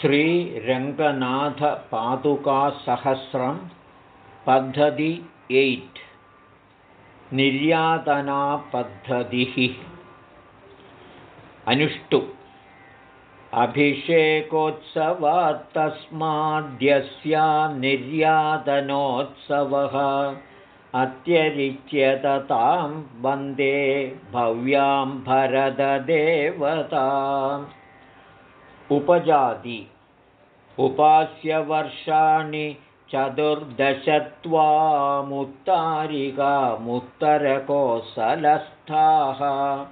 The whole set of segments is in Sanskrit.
श्रीरङ्गनाथपादुकासहस्रं पद्धति एय्ट्। निर्यातनापद्धतिः। अनुष्टु। अभिषेकोत्सवात्तस्माद्यस्या निर्यातनोत्सवः अत्यरिच्यततां वन्दे भव्यां भरददेवताम् उपजाति। उपास्यवर्षाणि चतुर्दशत्वामुत्तारिकामुत्तरकोसलस्थाः।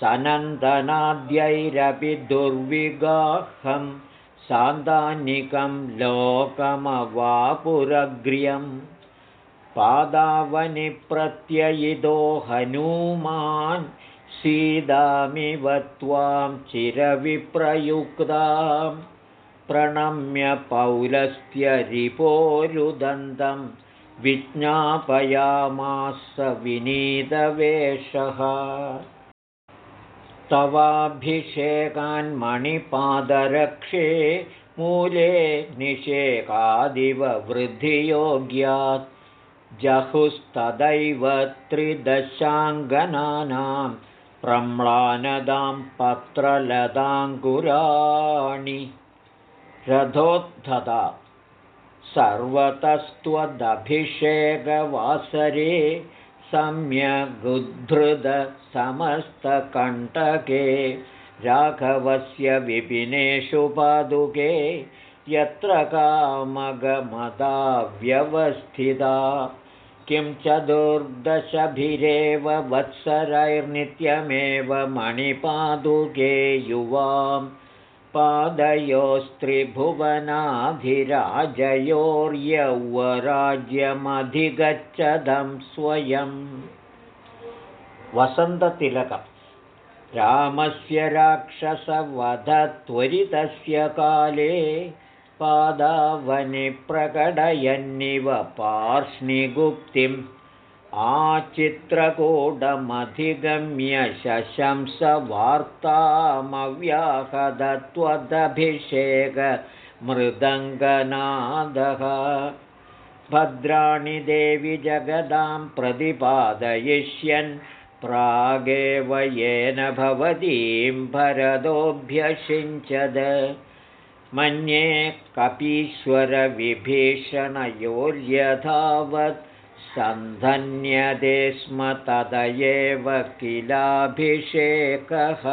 सनन्दनाद्यैरपि दुर्विगाहं सान्दानिकं लोकमवापुरग्र्यम् पादावनिप्रत्ययितो हनूमान् सीदामिव त्वां चिरविप्रयुक्तां प्रणम्य पौलस्त्यरिपोरुदन्तं विज्ञापयामास विनीतवेषः। तवाभिषेकान्मणिपादरक्षे मूले निषेकादिव वृद्धियोग्यात् जहुस्तदैव त्रिदशाङ्गनानां प्रम्लानदां पत्रलताङ्कुराणि रथोद्धता सर्वतस्त्वदभिषेकवासरे सम्यगुद्धृतसमस्तकण्टके राघवस्य विपिनेषु पादुके यत्र कामगमदा व्यवस्थिता किं चतुर्दशभिरेव वत्सरैर्नित्यमेव मणिपादुके युवां पादयोस्त्रिभुवनाधिराजयोर्यौवराज्यमधिगच्छदं स्वयं। वसन्ततिलकम्। रामस्य राक्षसवधत्वरितस्य काले पादावनिप्रकटयन्निव पार्ष्णिगुप्तिम् आचित्रकूटमधिगम्य शशंसवार्तामव्याहदत्वदभिषेकमृदङ्गनादः भद्राणि देवि जगदां प्रतिपादयिष्यन् प्रागेव येन भवतीं भरदोऽभ्यषिञ्चद मन्ये कपीश्वरविभीषणयोर्यथावत् सन्धन्यते स्म तदयेव किलाभिषेकः।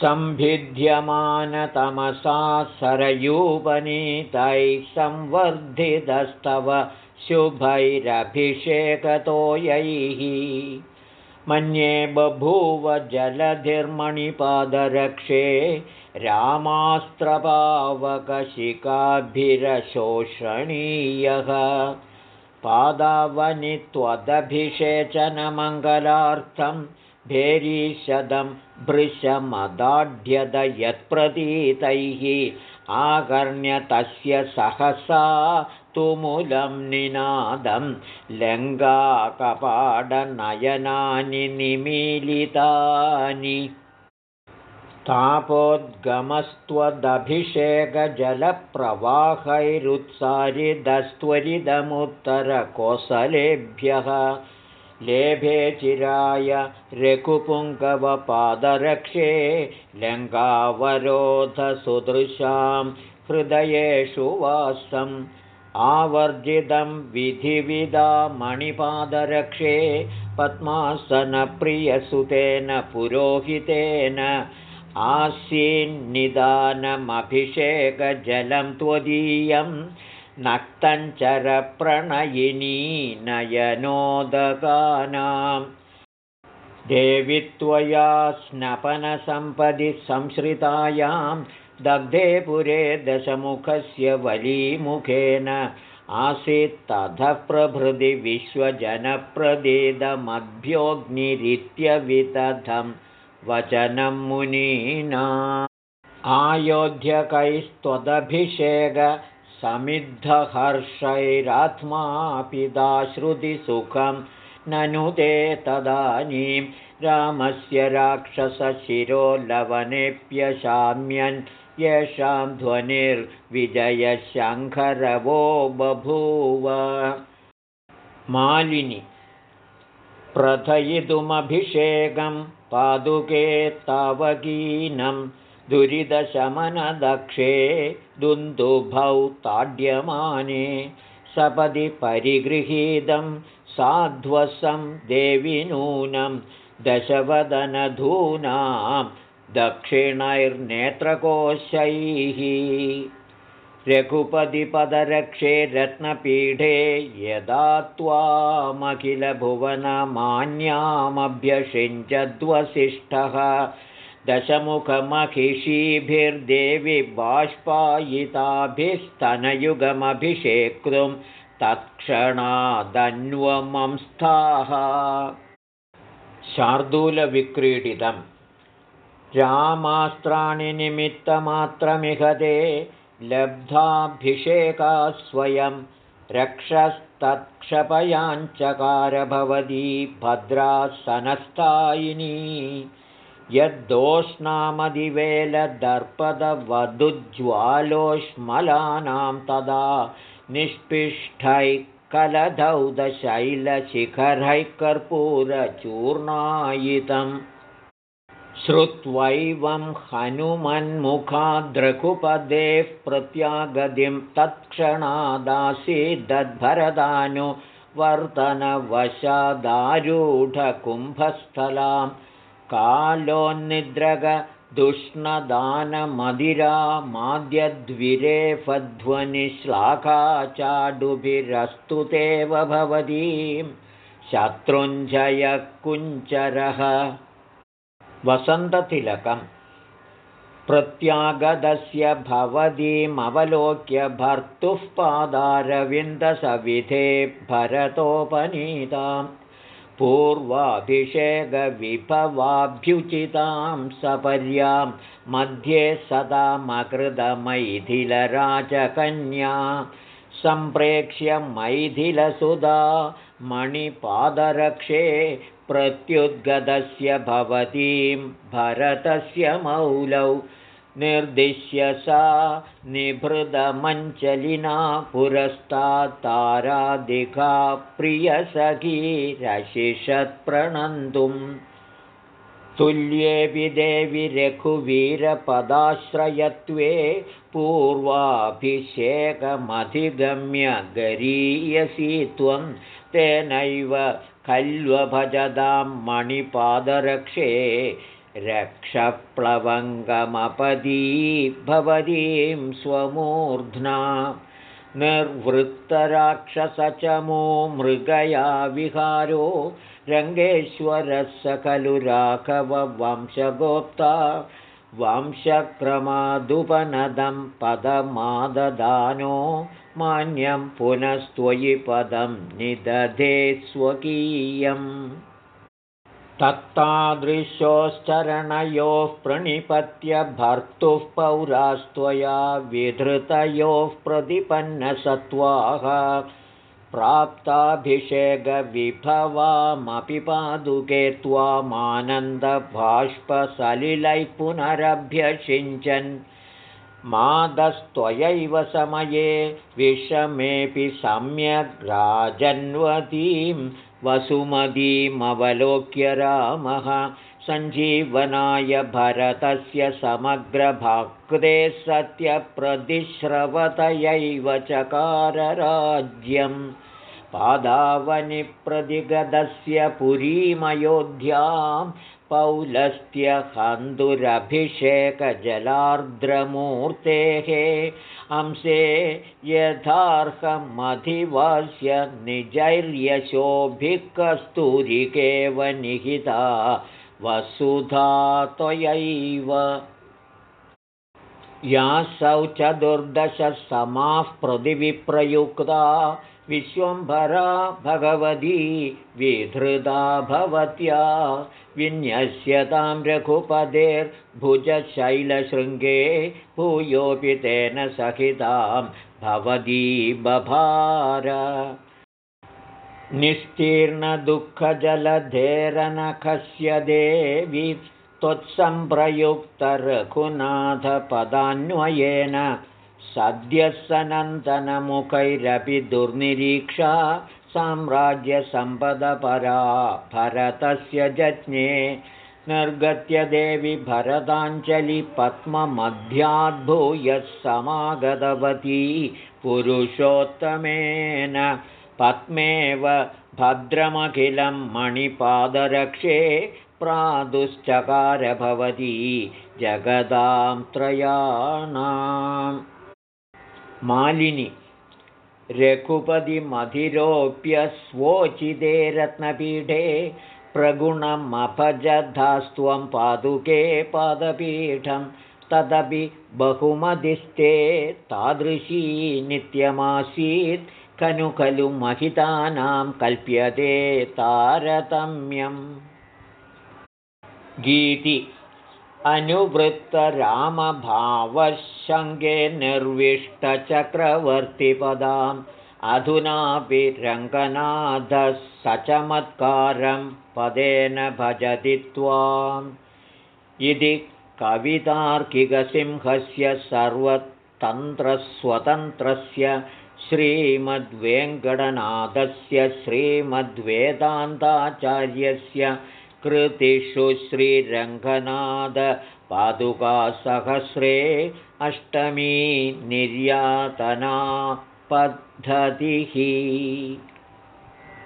सम्भिद्यमानतमसा सरयूपनीतैः संवर्धितस्तव शुभैरभिषेकतोयैः मन्ये बभूव जलधिर्मणिपादरक्षे रामास्त्रपावकशिकाभिरशोषणीयः पादावनि त्वदभिषेचनमङ्गलार्थं भृशमदाढ्यद यत्प्रतीतैः। आकर्ण्य तस्य सहसा तुमुलं निनादं लङ्गाकपाडनयनानि निमीलितानि तापोद्गमस्त्वदभिषेकजलप्रवाहैरुत्सारिदस्त्वरिदमुत्तरकोसलेभ्यः। लेभे चिराय रघुपुङ्गवपादरक्षे लङ्कावरोधसुदृशां हृदयेषु वासम्। आवर्जितं विधिविदा मणिपादरक्षे पद्मासनप्रियसुतेन पुरोहितेन आसीन्निदानमभिषेकजलं त्वदीयं नक्तञ्चरप्रणयिनी नयनोदकानां देवि त्वया स्नपनसम्पदि संश्रितायां दग्धे पुरे दशमुखस्य वलीमुखेन आसीत्ततः प्रभृति विश्वजनप्रदेदमभ्योऽग्निरित्यविदधं वचनं मुनीना। आयोध्यकैस्त्वदभिषेकसमिद्धहर्षैरात्मापिदाश्रुतिसुखं ननु ते तदानीं रामस्य राक्षसशिरो लवनेऽप्यशाम्यन् येषां ध्वनिर्विजयशङ्खरवो बभूव। मालिनि प्रथयितुमभिषेकं पादुके तावकीनं दुरिदशमनदक्षे दुन्दुभौ ताड्यमाने सपदि परिगृहीतं साध्वसं देवि नूनं दशवदनधूनां दक्षिणैर्नेत्रकोशैः रघुपतिपदरक्षे रत्नपीठे यदा त्वामखिलभुवनमान्यामभ्यषिञ्चद्वसिष्ठः दशमुखमहिषीभिर्देवि बाष्पायिताभिस्तनयुगमभिषेक्तुं तत्क्षणादन्वमंस्थाः। शार्दूलविक्रीडितम्। रामास्त्राणि निमित्तमात्रमिहते लब्धाभिषेका स्वयं रक्षस्तत्क्षपयाञ्चकार भवती भद्रासनस्थायिनी। यद्दोष्णामदिवेलदर्पदवधुज्ज्वालोष्मलानां तदा निष्पिष्टैः कलधौदशैलशिखरैः कर्पूरचूर्णायितम् श्रुत्वैवं हनुमन्मुखाद्रघुपदेः प्रत्यागतिं तत्क्षणादासीदद्भरदानुवर्तनवशादारूढकुम्भस्थलां कालोन्निद्रगदुष्णदानमदिरामाद्यद्विरेफध्वनिश्लाघा चाडुभिरस्तुतेव भवतीं शत्रुञ्जयकुञ्चरः वसन्ततिलकम्। प्रत्यागतस्य भवतीमवलोक्य भर्तुः पादारविन्दसविधे भरतोपनीतां पूर्वाभिषेकविभवाभ्युचितां सपर्यां मध्ये सदामकृतमैथिलराजकन्या सम्प्रेक्ष्य मैथिलसुधा मणिपादरक्षे प्रत्युद्गतस्य भवतीं भरतस्य मौलौ। निर्दिश्य सा निभृतमञ्चलिना पुरस्तात्तारादिघा प्रियसखीरशिषत्प्रणन्तुं तुल्येऽपि देवि रघुवीरपदाश्रयत्वे पूर्वाभिषेकमधिगम्य गरीयसी त्वं तेनैव खल्वभजदां मणिपादरक्षे रक्षप्लवङ्गमपदी भवतीं स्वमूर्ध्ना निर्वृत्तराक्षसचमो मृगया विहारो रङ्गेश्वरस्य खलु राघववंशगोप्ता वंशक्रमादुपनदं पदमाददानो मान्यं पुनस्त्वयि पदं निदधे स्वकीयम्। तत्तादृशोश्चरणयोः प्रणिपत्य भर्तुः पौरास्त्वया विधृतयोः प्रतिपन्नसत्त्वाः। प्राप्ताभिषेकविभवामपि पादुके त्वामानन्दबाष्पसलिलैः पुनरभ्यषिञ्चन् मादस्त्वयैव समये विषमेऽपि सम्यग् राजन्वतीं वसुमतीमवलोक्य रामः। सञ्जीवनाय भरतस्य समग्रभक्ते सत्यप्रतिश्रवतयैव चकारराज्यम्। पादावनिप्रतिगतस्य पुरीमयोध्यां पौलस्त्यहन्दुरभिषेकजलार्द्रमूर्तेः अंसे यथार्हमधिवास्य निजैर्यशोभिः कस्तूरिकेव निहिता वसुधा त्वयैव। यासौ चतुर्दशसमाः प्रतिविप्रयुक्ता विश्वम्भरा भगवती विधृता भवत्या विन्यस्यतां रघुपदेर्भुजशैलशृङ्गे भूयोऽपि तेन सहितां भवती बभार। निस्तीर्णदुःखजलधेरनखस्य देवि त्वत्सम्प्रयुक्तरघुनाथपदान्वयेन सद्यः सनन्तनमुखैरपि दुर्निरीक्षा साम्राज्यसम्पदपरा भरतस्य जज्ञे निर्गत्य देवि भरताञ्जलिपद्ममध्याद्भूयः समागतवती पुरुषोत्तमेन पद्मेव भद्रमखिलं मणिपादरक्षे प्रादुश्चकार भवती जगदां त्रयाणाम् मालिनि। रघुपतिमधिरोप्यस्वोचिते रत्नपीठे प्रगुणमभजधास्त्वं पादुके पादपीठं तदपि बहुमदिस्ते तादृशी नित्यमासीत् खनु खलु महितानां कल्प्यते तारतम्यम्। गीति अनुवृत्तरामभावशङ्गे निर्विष्टचक्रवर्तिपदाम् अधुनापि रङ्गनाथः सचमत्कारं पदेन भजति त्वाम्। इति कवितार्किकसिंहस्य सर्वतन्त्रस्वतन्त्रस्य श्रीमद्वेङ्कटनाथस्य श्रीमद्वेदान्ताचार्यस्य कृतिषु श्रीरङ्गनाथपादुकासहस्रे अष्टमी निर्यातना पद्धतिः